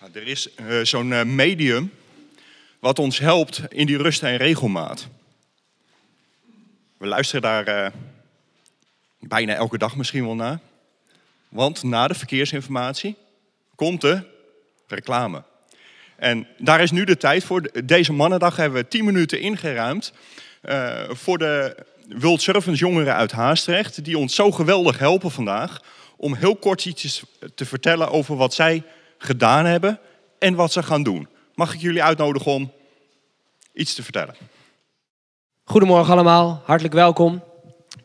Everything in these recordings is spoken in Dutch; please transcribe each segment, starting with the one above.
Er is uh, zo'n uh, medium wat ons helpt in die rust en regelmaat. We luisteren daar uh, bijna elke dag misschien wel naar. Want na de verkeersinformatie komt de reclame. En daar is nu de tijd voor. Deze mannendag hebben we 10 minuten ingeruimd voor de World Servants jongeren uit Haastrecht, die ons zo geweldig helpen vandaag om heel kort iets te vertellen over wat zij gedaan hebben en wat ze gaan doen. Mag ik jullie uitnodigen om iets te vertellen? Goedemorgen allemaal, hartelijk welkom.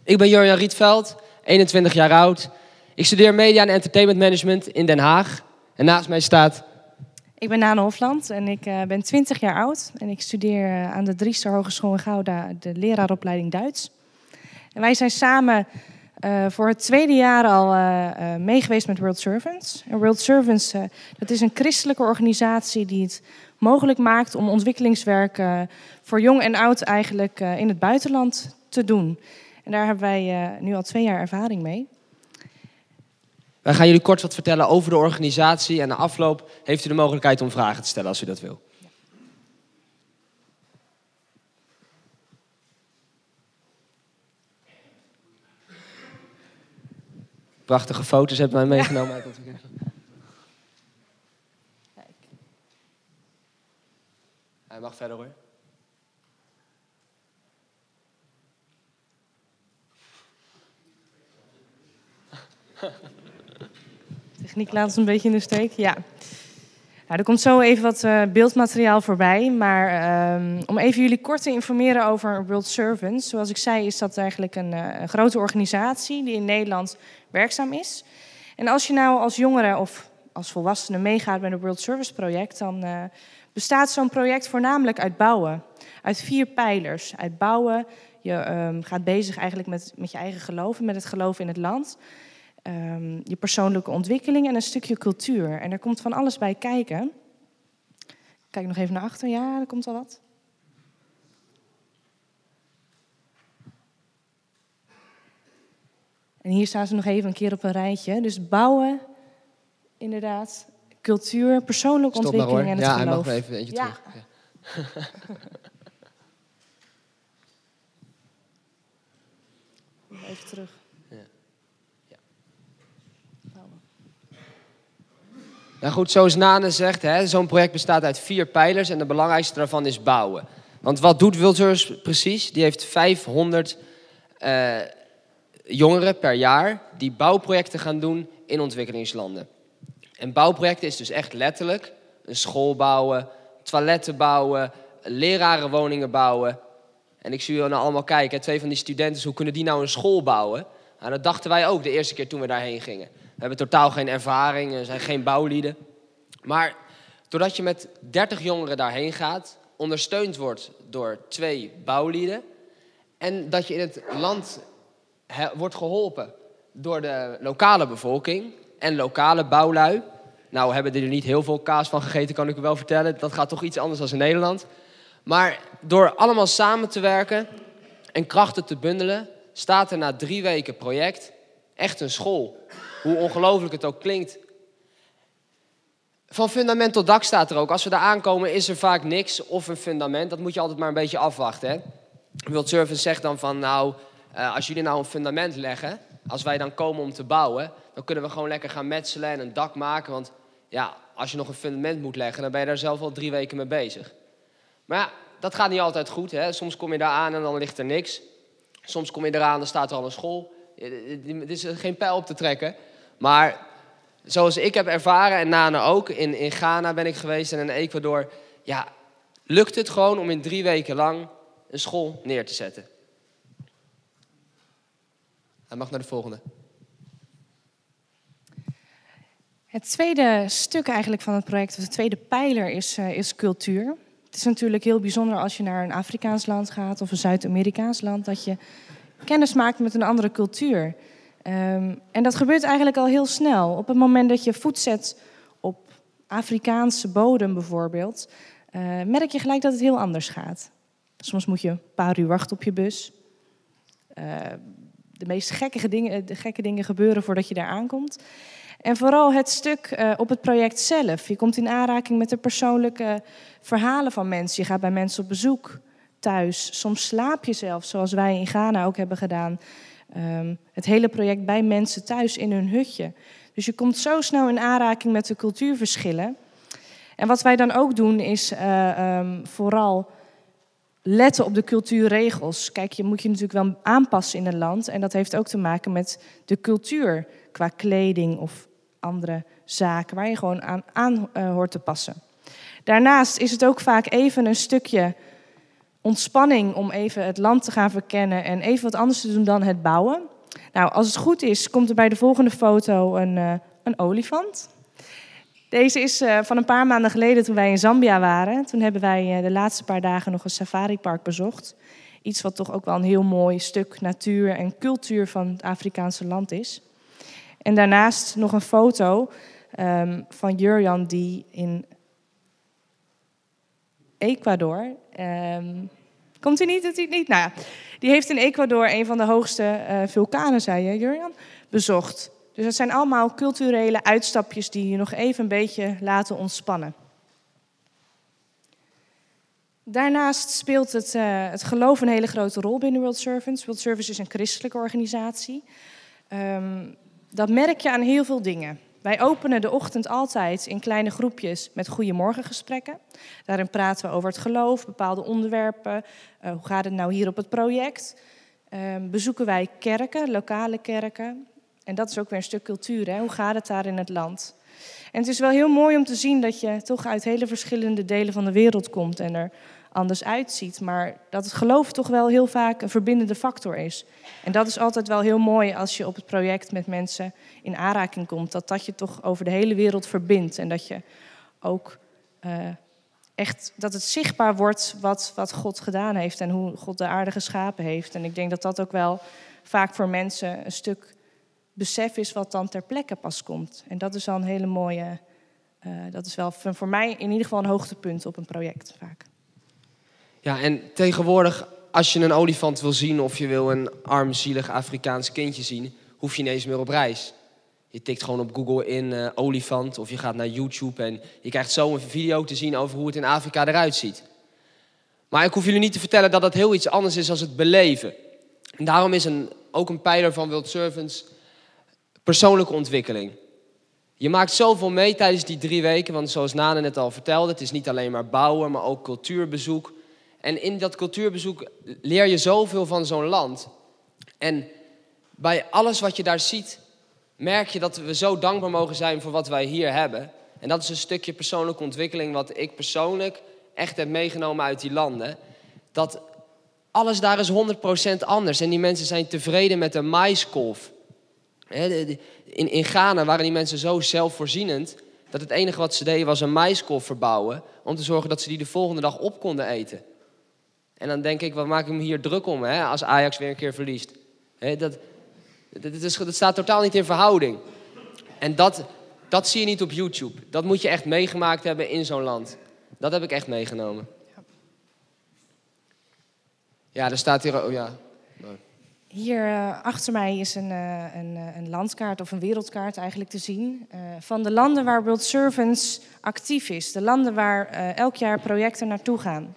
Ik ben Jurjan Rietveld, 21 jaar oud. Ik studeer Media en Entertainment Management in Den Haag. En naast mij staat... Ik ben Nana Hofland en ik uh, ben 20 jaar oud. En ik studeer uh, aan de Driester Hogeschool in Gouda de leraaropleiding Duits. En wij zijn samen uh, voor het tweede jaar al uh, meegeweest met World Servants. World Servants dat is een christelijke organisatie die het mogelijk maakt om ontwikkelingswerk voor jong en oud eigenlijk in het buitenland te doen. En daar hebben wij nu al twee jaar ervaring mee. Wij gaan jullie kort wat vertellen over de organisatie en na afloop heeft u de mogelijkheid om vragen te stellen als u dat wil. Prachtige foto's hebben wij meegenomen uit dat Kijk. Hij mag verder hoor. Techniek laat ons een beetje in de steek. Ja. Nou, er komt zo even wat uh, beeldmateriaal voorbij. Maar um, om even jullie kort te informeren over World Servants. Zoals ik zei, is dat eigenlijk een, uh, een, grote organisatie die in Nederland werkzaam is. En als je nou als jongere of als volwassene meegaat met een World Service project, dan uh, bestaat zo'n project voornamelijk uit bouwen. Uit vier pijlers. Uit bouwen. Je um, gaat bezig eigenlijk met, met je eigen geloof met het geloof in het land. Um, je persoonlijke ontwikkeling en een stukje cultuur. En er komt van alles bij kijken. Kijk nog even naar achter. Ja, er komt al wat. En hier staan ze nog even een keer op een rijtje. Dus bouwen, inderdaad, cultuur, persoonlijke Stop ontwikkeling en het ja, geloof. Ja, hij mag even eentje Ja. terug. Ja. Even terug. Ja. Bouwen. Nou goed, zoals Nane zegt, zo'n project bestaat uit vier pijlers en de belangrijkste daarvan is bouwen. Want wat doet Wilders precies? Die heeft 500 eh, jongeren per jaar die bouwprojecten gaan doen in ontwikkelingslanden. En bouwprojecten is dus echt letterlijk een school bouwen, toiletten bouwen, lerarenwoningen bouwen. En ik zie jullie nou allemaal kijken, twee van die studenten, hoe kunnen die nou een school bouwen? Nou, dat dachten wij ook de eerste keer toen we daarheen gingen. We hebben totaal geen ervaring, er zijn geen bouwlieden. Maar doordat je met 30 jongeren daarheen gaat, ondersteund wordt door twee bouwlieden, en dat je in het land wordt geholpen door de lokale bevolking en lokale bouwlui. Nou hebben er niet heel veel kaas van gegeten, kan ik u wel vertellen. Dat gaat toch iets anders dan in Nederland. Maar door allemaal samen te werken en krachten te bundelen, staat er na drie weken project echt een school. Hoe ongelooflijk het ook klinkt. Van fundament tot dak staat er ook. Als we daar aankomen is er vaak niks of een fundament. Dat moet je altijd maar een beetje afwachten. Hè? World Service zegt dan van nou, eh, als jullie nou een fundament leggen, als wij dan komen om te bouwen, dan kunnen we gewoon lekker gaan metselen en een dak maken. Want ja, als je nog een fundament moet leggen, dan ben je daar zelf al drie weken mee bezig. Maar ja, dat gaat niet altijd goed. Hè? Soms kom je daar aan en dan ligt er niks. Soms kom je eraan, dan staat er al een school. Het is geen pijl op te trekken. Maar zoals ik heb ervaren, en Nana ook, in, in Ghana ben ik geweest en in Ecuador. Ja, lukt het gewoon om in drie weken lang een school neer te zetten. Hij mag naar de volgende. Het tweede stuk eigenlijk van het project, of de tweede pijler, is, uh, is cultuur. Het is natuurlijk heel bijzonder als je naar een Afrikaans land gaat of een Zuid-Amerikaans land, dat je kennis maakt met een andere cultuur. Um, en dat gebeurt eigenlijk al heel snel. Op het moment dat je voet zet op Afrikaanse bodem bijvoorbeeld, uh, merk je gelijk dat het heel anders gaat. Soms moet je een paar uur wachten op je bus. Uh, de meest gekke dingen, de gekke dingen gebeuren voordat je daar aankomt. En vooral het stuk uh, op het project zelf. Je komt in aanraking met de persoonlijke verhalen van mensen. Je gaat bij mensen op bezoek thuis. Soms slaap je zelf, zoals wij in Ghana ook hebben gedaan. Um, het hele project bij mensen thuis in hun hutje. Dus je komt zo snel in aanraking met de cultuurverschillen. En wat wij dan ook doen is uh, um, vooral letten op de cultuurregels. Kijk, je moet je natuurlijk wel aanpassen in een land. En dat heeft ook te maken met de cultuur qua kleding of andere zaken waar je gewoon aan, uh, hoort te passen. Daarnaast is het ook vaak even een stukje ontspanning om even het land te gaan verkennen en even wat anders te doen dan het bouwen. Nou, als het goed is, komt er bij de volgende foto een, uh, een olifant. Deze is uh, van een paar maanden geleden toen wij in Zambia waren. Toen hebben wij uh, de laatste paar dagen nog een safaripark bezocht. Iets wat toch ook wel een heel mooi stuk natuur en cultuur van het Afrikaanse land is. En daarnaast nog een foto um, van Jurjan die in Ecuador. Um, komt hij niet? Doet hij niet? Nou ja, die heeft in Ecuador een van de hoogste uh, vulkanen, zei je, Jurjan, bezocht. Dus dat zijn allemaal culturele uitstapjes die je nog even een beetje laten ontspannen. Daarnaast speelt het, uh, het geloof een hele grote rol binnen World Servants. World Service is een christelijke organisatie. Um, dat merk je aan heel veel dingen. Wij openen de ochtend altijd in kleine groepjes met goeiemorgengesprekken. Daarin praten we over het geloof, bepaalde onderwerpen. Uh, hoe gaat het nou hier op het project? Uh, bezoeken wij kerken, lokale kerken. En dat is ook weer een stuk cultuur. Hè? Hoe gaat het daar in het land? En het is wel heel mooi om te zien dat je toch uit hele verschillende delen van de wereld komt en er anders uitziet. Maar dat het geloof toch wel heel vaak een verbindende factor is. En dat is altijd wel heel mooi als je op het project met mensen in aanraking komt. Dat dat je toch over de hele wereld verbindt. En dat je ook uh, echt, dat het zichtbaar wordt wat, wat God gedaan heeft en hoe God de aarde geschapen heeft. En ik denk dat dat ook wel vaak voor mensen een stuk besef is wat dan ter plekke pas komt. En dat is wel een hele mooie, uh, dat is wel voor mij in ieder geval een hoogtepunt op een project vaak. Ja, en tegenwoordig, als je een olifant wil zien of je wil een armzielig Afrikaans kindje zien, hoef je ineens meer op reis. Je tikt gewoon op Google in uh, olifant of je gaat naar YouTube en je krijgt zo een video te zien over hoe het in Afrika eruit ziet. Maar ik hoef jullie niet te vertellen dat dat heel iets anders is dan het beleven. En daarom is een, ook een pijler van World Servants persoonlijke ontwikkeling. Je maakt zoveel mee tijdens die drie weken, want zoals Nana net al vertelde, het is niet alleen maar bouwen, maar ook cultuurbezoek. En in dat cultuurbezoek leer je zoveel van zo'n land. En bij alles wat je daar ziet, merk je dat we zo dankbaar mogen zijn voor wat wij hier hebben. En dat is een stukje persoonlijke ontwikkeling wat ik persoonlijk echt heb meegenomen uit die landen. Dat alles daar is 100% anders. En die mensen zijn tevreden met een maiskolf. In, in Ghana waren die mensen zo zelfvoorzienend dat het enige wat ze deden was een maiskolf verbouwen om te zorgen dat ze die de volgende dag op konden eten. En dan denk ik, wat maak ik me hier druk om hè, als Ajax weer een keer verliest? dat, dat, is, dat staat totaal niet in verhouding. En dat, dat zie je niet op YouTube. Dat moet je echt meegemaakt hebben in zo'n land. Dat heb ik echt meegenomen. Ja, er staat hier... Oh ja. Hier uh, achter mij is een, uh, een, uh, een, landkaart of een wereldkaart eigenlijk te zien. van de landen waar World Servants actief is. De landen waar elk jaar projecten naartoe gaan.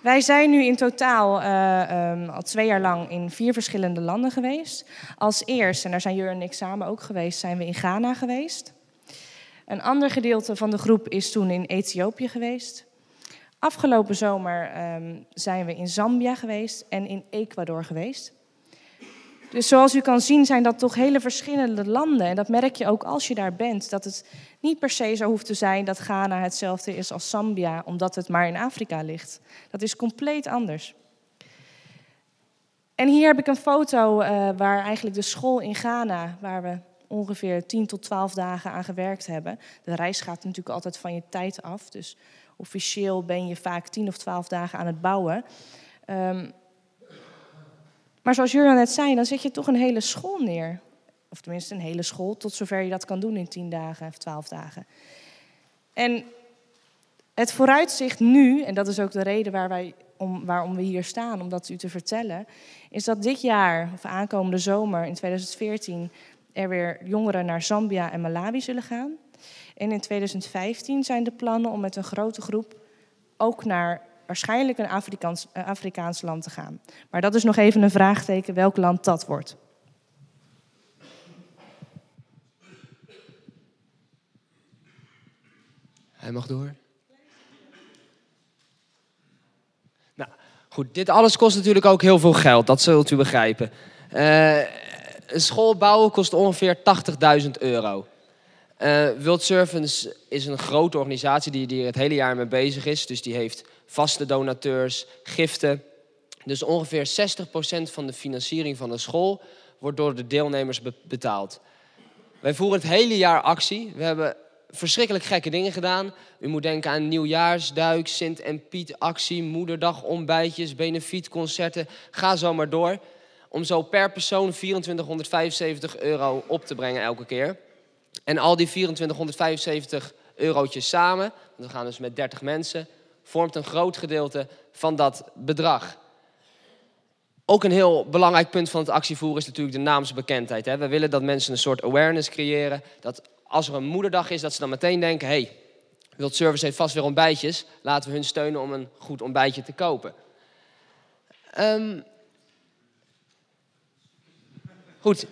Wij zijn nu in totaal uh, um, al twee jaar lang in vier verschillende landen geweest. Als eerst, en daar zijn Jur en ik samen ook geweest, zijn we in Ghana geweest. Een ander gedeelte van de groep is toen in Ethiopië geweest. Afgelopen zomer um, zijn we in Zambia geweest en in Ecuador geweest. Dus zoals u kan zien zijn dat toch hele verschillende landen. En dat merk je ook als je daar bent. Dat het niet per se zo hoeft te zijn dat Ghana hetzelfde is als Zambia, omdat het maar in Afrika ligt. Dat is compleet anders. En hier heb ik een foto uh, waar eigenlijk de school in Ghana, waar we ongeveer 10 tot 12 dagen aan gewerkt hebben. De reis gaat natuurlijk altijd van je tijd af. Dus officieel ben je vaak 10 of 12 dagen aan het bouwen. Um, maar zoals Jurgen net zei, dan zet je toch een hele school neer. Of tenminste een hele school, tot zover je dat kan doen in tien dagen of twaalf dagen. En het vooruitzicht nu, en dat is ook de reden waar wij, om, waarom we hier staan, om dat u te vertellen, is dat dit jaar, of aankomende zomer in 2014, er weer jongeren naar Zambia en Malawi zullen gaan. En in 2015 zijn de plannen om met een grote groep ook naar waarschijnlijk een Afrikaans, uh, Afrikaans land te gaan. Maar dat is nog even een vraagteken welk land dat wordt. Hij mag door. Nou, goed, dit alles kost natuurlijk ook heel veel geld, dat zult u begrijpen. Uh, een school bouwen kost ongeveer 80.000 euro. Uh, World Servants is een grote organisatie die, die er het hele jaar mee bezig is. Dus die heeft vaste donateurs, giften. Dus ongeveer 60% van de financiering van de school wordt door de deelnemers betaald. Wij voeren het hele jaar actie. We hebben verschrikkelijk gekke dingen gedaan. U moet denken aan nieuwjaarsduik, Sint en Piet actie, moederdag ontbijtjes, benefietconcerten. Ga zo maar door. Om zo per persoon 2475 euro op te brengen elke keer. En al die 2475 eurotjes samen, we gaan dus met 30 mensen, vormt een groot gedeelte van dat bedrag. Ook een heel belangrijk punt van het actievoeren is natuurlijk de naamsbekendheid. Hè. We willen dat mensen een soort awareness creëren. Dat als er een moederdag is, dat ze dan meteen denken... hé, hey, Wild Service heeft vast weer ontbijtjes. Laten we hun steunen om een goed ontbijtje te kopen. Um, goed,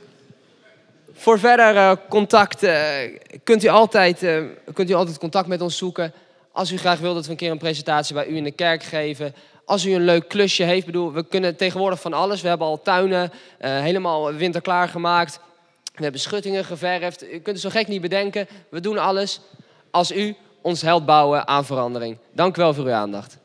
voor verder uh, contact uh, kunt, u altijd, uh, kunt u altijd contact met ons zoeken. Als u graag wilt dat we een keer een presentatie bij u in de kerk geven. Als u een leuk klusje heeft. Bedoel, we kunnen tegenwoordig van alles. We hebben al tuinen helemaal winterklaar gemaakt. We hebben schuttingen geverfd. U kunt het zo gek niet bedenken. We doen alles als u ons helpt bouwen aan verandering. Dank u wel voor uw aandacht.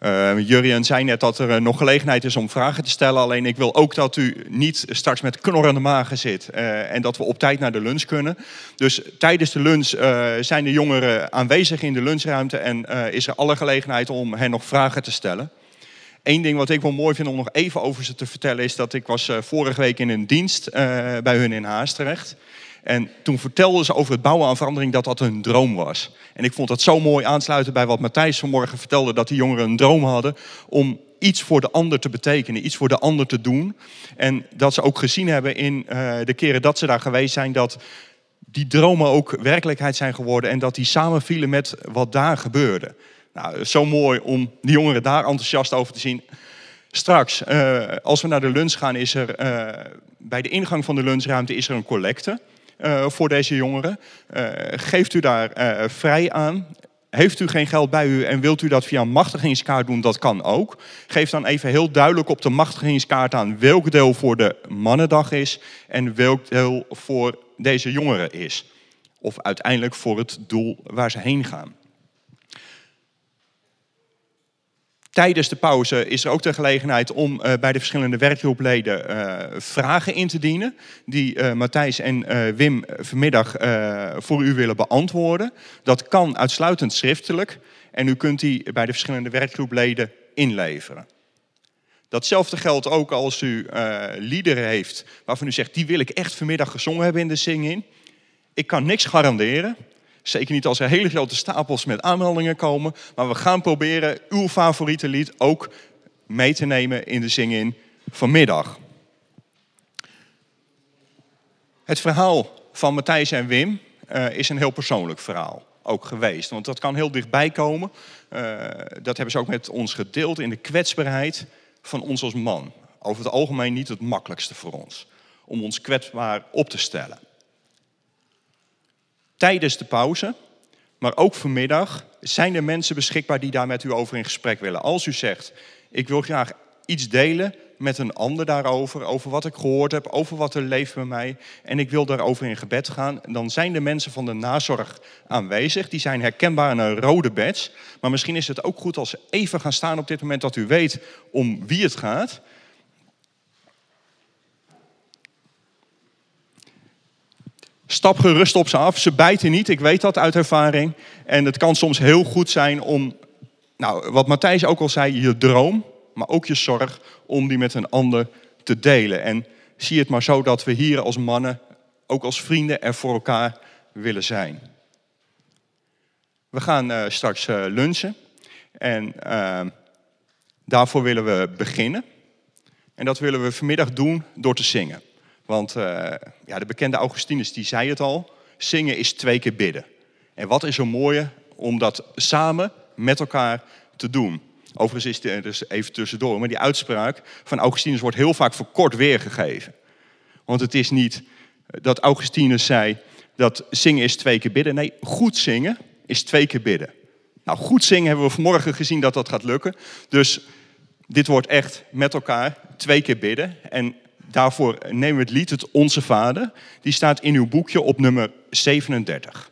Uh, Jurien zei net dat er uh, nog gelegenheid is om vragen te stellen. Alleen ik wil ook dat u niet straks met knorrende magen zit. Uh, en dat we op tijd naar de lunch kunnen. Dus tijdens de lunch zijn de jongeren aanwezig in de lunchruimte. En is er alle gelegenheid om hen nog vragen te stellen. Eén ding wat ik wel mooi vind om nog even over ze te vertellen... is dat ik was vorige week in een dienst bij hun in Haastrecht. En toen vertelden ze over het bouwen aan verandering dat dat hun droom was. En ik vond dat zo mooi aansluiten bij wat Matthijs vanmorgen vertelde, dat die jongeren een droom hadden om iets voor de ander te betekenen, iets voor de ander te doen. En dat ze ook gezien hebben in uh, de keren dat ze daar geweest zijn, dat die dromen ook werkelijkheid zijn geworden en dat die samenvielen met wat daar gebeurde. Nou, zo mooi om die jongeren daar enthousiast over te zien. Straks, uh, als we naar de lunch gaan, is er uh, bij de ingang van de lunchruimte is er een collecte. Uh, voor deze jongeren. Uh, geeft u daar uh, vrij aan. Heeft u geen geld bij u en wilt u dat via een machtigingskaart doen, dat kan ook. Geef dan even heel duidelijk op de machtigingskaart aan welk deel voor de mannendag is en welk deel voor deze jongeren is. Of uiteindelijk voor het doel waar ze heen gaan. Tijdens de pauze is er ook de gelegenheid om uh, bij de verschillende werkgroepleden uh, vragen in te dienen. Die uh, Matthijs en Wim vanmiddag voor u willen beantwoorden. Dat kan uitsluitend schriftelijk. En u kunt die bij de verschillende werkgroepleden inleveren. Datzelfde geldt ook als u liederen heeft waarvan u zegt, die wil ik echt vanmiddag gezongen hebben in de zing-in. Ik kan niks garanderen. Zeker niet als er hele grote stapels met aanmeldingen komen. Maar we gaan proberen uw favoriete lied ook mee te nemen in de zing-in vanmiddag. Het verhaal van Matthijs en Wim uh, is een heel persoonlijk verhaal. Ook geweest. Want dat kan heel dichtbij komen. Uh, dat hebben ze ook met ons gedeeld in de kwetsbaarheid van ons als man. Over het algemeen niet het makkelijkste voor ons. Om ons kwetsbaar op te stellen tijdens de pauze, maar ook vanmiddag, zijn er mensen beschikbaar die daar met u over in gesprek willen. Als u zegt, ik wil graag iets delen met een ander daarover, over wat ik gehoord heb, over wat er leeft bij mij, en ik wil daarover in gebed gaan, dan zijn de mensen van de nazorg aanwezig. Die zijn herkenbaar aan een rode badge. Maar misschien is het ook goed als ze even gaan staan op dit moment dat u weet om wie het gaat. Stap gerust op ze af. Ze bijten niet, ik weet dat uit ervaring. En het kan soms heel goed zijn om, nou, wat Matthijs ook al zei, je droom, maar ook je zorg, om die met een ander te delen. En zie het maar zo dat we hier als mannen, ook als vrienden, er voor elkaar willen zijn. We gaan eh, straks eh, lunchen. En ehm, daarvoor willen we beginnen. En dat willen we vanmiddag doen door te zingen. Want eh, ja, de bekende Augustinus die zei het al. Zingen is twee keer bidden. En wat is er mooier om dat samen met elkaar te doen. Overigens is het dus even tussendoor, maar die uitspraak van Augustinus wordt heel vaak verkort weergegeven. Want het is niet dat Augustinus zei dat zingen is twee keer bidden. Nee, goed zingen is twee keer bidden. Nou, goed zingen hebben we vanmorgen gezien dat dat gaat lukken. Dus dit wordt echt met elkaar twee keer bidden. En daarvoor nemen we het lied Het Onze Vader. Die staat in uw boekje op nummer 37.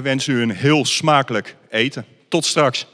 We wensen u een heel smakelijk eten. Tot straks.